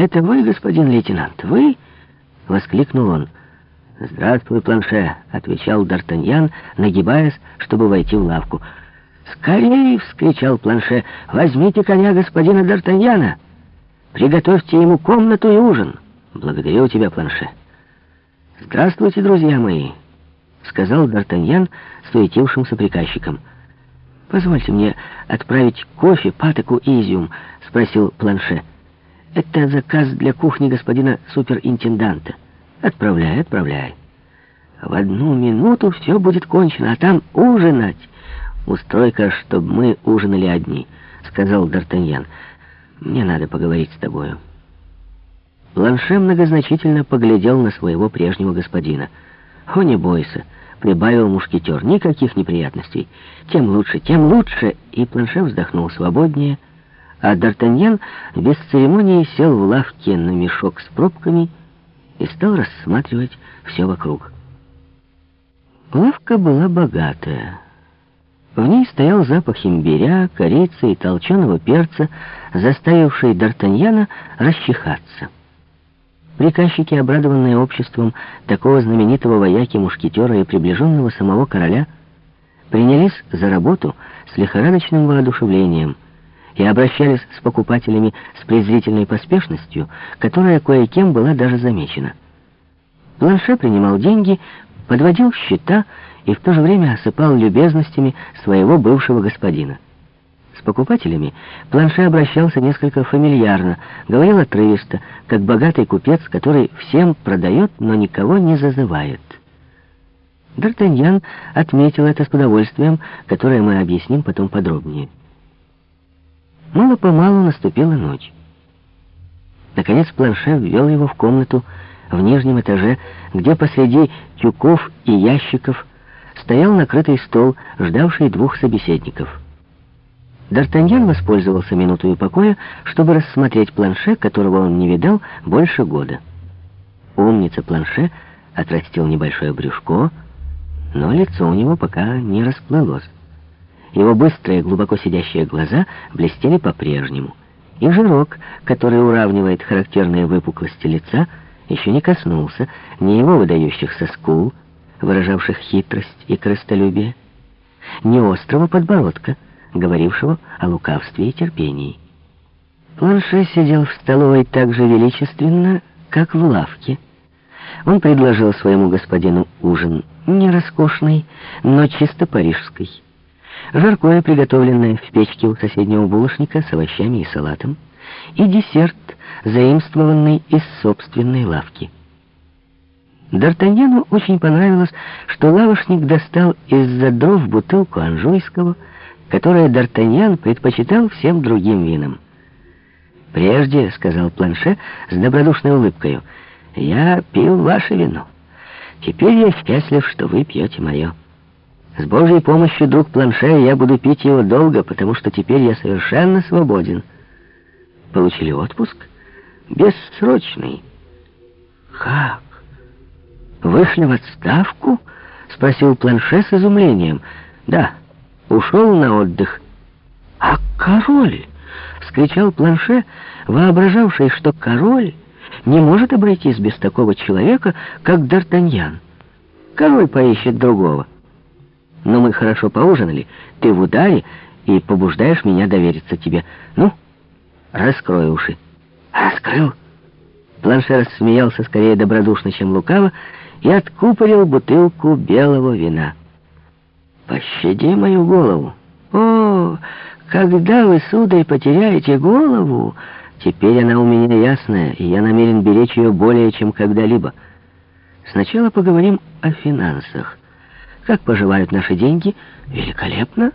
«Это вы, господин лейтенант, вы?» — воскликнул он. «Здравствуй, планше», — отвечал Д'Артаньян, нагибаясь, чтобы войти в лавку. «Скорей!» — вскричал планше. «Возьмите коня господина Д'Артаньяна! Приготовьте ему комнату и ужин!» «Благодарю тебя, планше!» «Здравствуйте, друзья мои!» — сказал Д'Артаньян суетившимся приказчикам. «Позвольте мне отправить кофе, патоку и изюм», — спросил планше. «Это заказ для кухни господина суперинтенданта». «Отправляй, отправляй. В одну минуту все будет кончено, а там ужинать». «Устрой-ка, чтобы мы ужинали одни», — сказал Д'Артаньян. «Мне надо поговорить с тобою». Планше многозначительно поглядел на своего прежнего господина. «О, не бойся», — прибавил мушкетер, — «никаких неприятностей. Тем лучше, тем лучше». И Планше вздохнул свободнее, а Д'Артаньян без церемонии сел в лавке на мешок с пробками и стал рассматривать все вокруг. Лавка была богатая. В ней стоял запах имбиря, корицы и толченого перца, заставивший Д'Артаньяна расчихаться. Приказчики, обрадованные обществом такого знаменитого вояки-мушкетера и приближенного самого короля, принялись за работу с лихорадочным воодушевлением и обращались с покупателями с презрительной поспешностью, которая кое-кем была даже замечена. Планше принимал деньги, подводил счета и в то же время осыпал любезностями своего бывшего господина. С покупателями Планше обращался несколько фамильярно, говорил отрывисто, как богатый купец, который всем продает, но никого не зазывает. Д'Артаньян отметил это с удовольствием, которое мы объясним потом подробнее. Мало-помалу наступила ночь. Наконец Планше ввел его в комнату в нижнем этаже, где посреди тюков и ящиков стоял накрытый стол, ждавший двух собеседников. Д'Артаньян воспользовался минутою покоя, чтобы рассмотреть планше, которого он не видал больше года. Умница планше отрастил небольшое брюшко, но лицо у него пока не расплылось. Его быстрые, глубоко сидящие глаза блестели по-прежнему. И жирок, который уравнивает характерные выпуклости лица, еще не коснулся ни его выдающихся скул, выражавших хитрость и крыстолюбие, ни острого подбородка, говорившего о лукавстве и терпении. Планше сидел в столовой так же величественно, как в лавке. Он предложил своему господину ужин не роскошный, но чисто парижский. Жаркое, приготовленное в печке у соседнего булочника с овощами и салатом, и десерт, заимствованный из собственной лавки. Д'Артаньяну очень понравилось, что лавошник достал из-за дров бутылку анжуйского, которое Д'Артаньян предпочитал всем другим винам. «Прежде», — сказал Планше с добродушной улыбкой, — «я пил ваше вино. Теперь я счастлив, что вы пьете мое. С Божьей помощью, друг Планше, я буду пить его долго, потому что теперь я совершенно свободен». «Получили отпуск?» «Бессрочный». «Как? Вышли в отставку?» — спросил Планше с изумлением. «Да» ушел на отдых. «А король!» — вскричал Планше, воображавший, что король не может обойтись без такого человека, как Д'Артаньян. Король поищет другого. Но мы хорошо поужинали, ты в ударе и побуждаешь меня довериться тебе. Ну, раскрой уши. Раскрыл. Планше рассмеялся скорее добродушно, чем лукаво, и откупорил бутылку белого вина. Пощади мою голову. О, когда вы, сударь, потеряете голову, теперь она у меня ясная, и я намерен беречь ее более, чем когда-либо. Сначала поговорим о финансах. Как поживают наши деньги? Великолепно.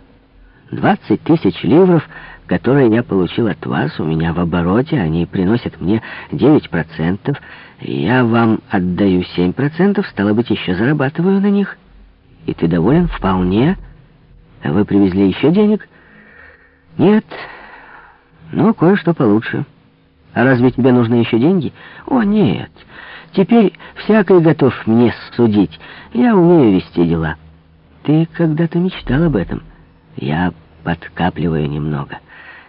20 тысяч ливров, которые я получил от вас, у меня в обороте, они приносят мне 9%. Я вам отдаю 7%, стало быть, еще зарабатываю на них. И ты доволен? Вполне. А вы привезли еще денег? Нет. Ну, кое-что получше. А разве тебе нужны еще деньги? О, нет. Теперь всякий готов мне судить. Я умею вести дела. Ты когда-то мечтал об этом. Я подкапливаю немного.